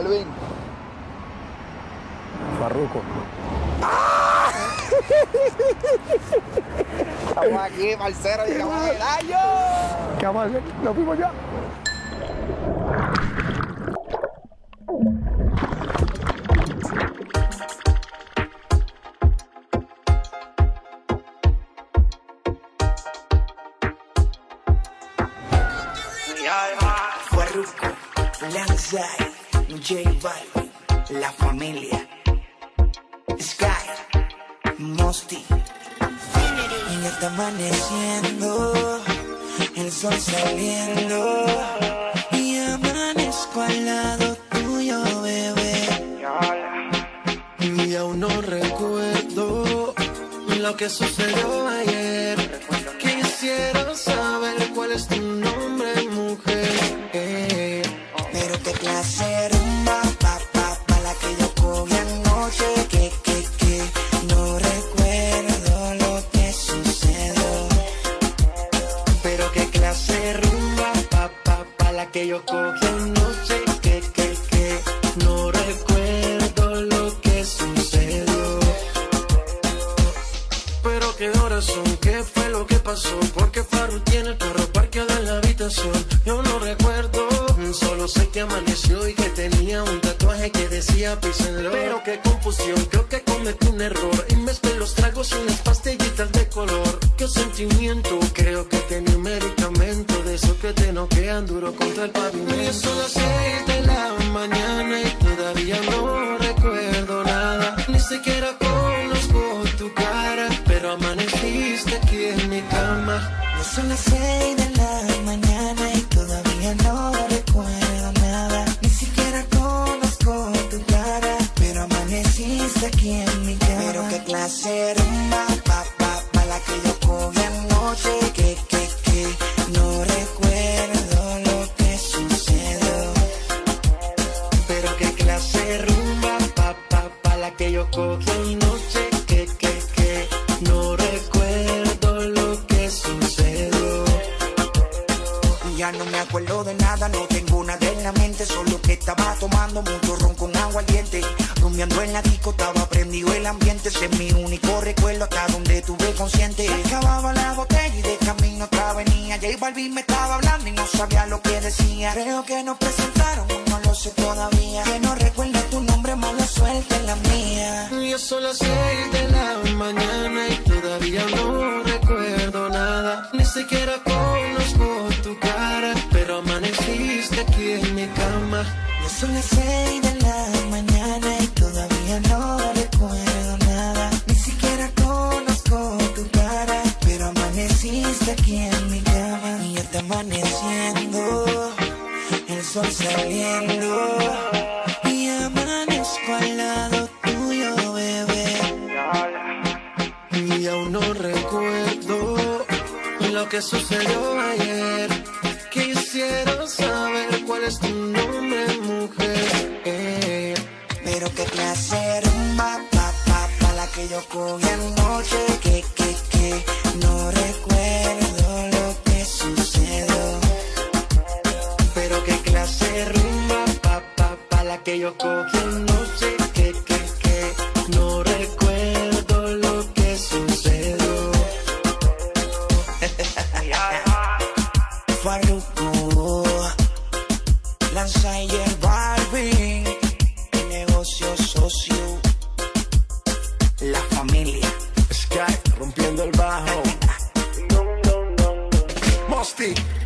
Balvin. Farruco. Estamos aquí, parcero, llegamos al año. ¿Qué vamos a hacer? Nos fuimos ya. Farruko, Lanzai, J Balvin, La Familia, Sky, Mosti. Y ya está amaneciendo, el sol saliendo. Y amanezco al lado tuyo, bebé. Y aún no recuerdo lo que sucedió ayer. Quisiera saber cuál es tu nombre, porque Farru tiene el carro parqueado en la habitación. Yo no recuerdo, solo sé que amaneció y que tenía un tatuaje que decía Peace. Pero qué confusión, creo que cometí un error y mezclé los tragos y unas pastillitas de color. Qué sentimiento, creo que tenía un medicamento de esos que te noquean duro contra el pavimento. Y son las seis de la mañana y todavía no recuerdo nada, ni siquiera son las seis de la mañana y todavía no recuerdo nada. Ni siquiera conozco tu cara, pero amaneciste aquí en mi cama. Pero qué clase rumba, pa, pa, pa, la que yo cogí anoche, que, que, que, no recuerdo lo que sucedió. Pero qué clase rumba, pa, pa, pa, la que yo cogí anoche, No me acuerdo de nada, no tengo nada en la mente, solo que estaba tomando mucho ron con agua al diente. Rumiando en la disco, estaba prendido el ambiente, ese es mi único recuerdo hasta donde tuve consciente. Se acababa la botella y de camino otra venía. J Balvin me estaba hablando y no sabía lo que decía. Creo que nos presentaron, no lo sé todavía. Que no recuerda tu nombre, mala suerte la mía. Son las seis de la mañana cama. Ya son las seis de la mañana y todavía no recuerdo nada. Ni siquiera conozco tu cara, pero amaneciste aquí en mi cama. Y ya está amaneciendo, el sol saliendo. Y amanezco al lado tuyo, bebé. Y aún no recuerdo lo que sucedió ayer. Quisiera saber cuál es tu nombre, que yo cogí anoche, que, que, que, no recuerdo lo que sucedió. pero qué clase rumba, pa, pa, pa, la que yo cogí anoche, Sky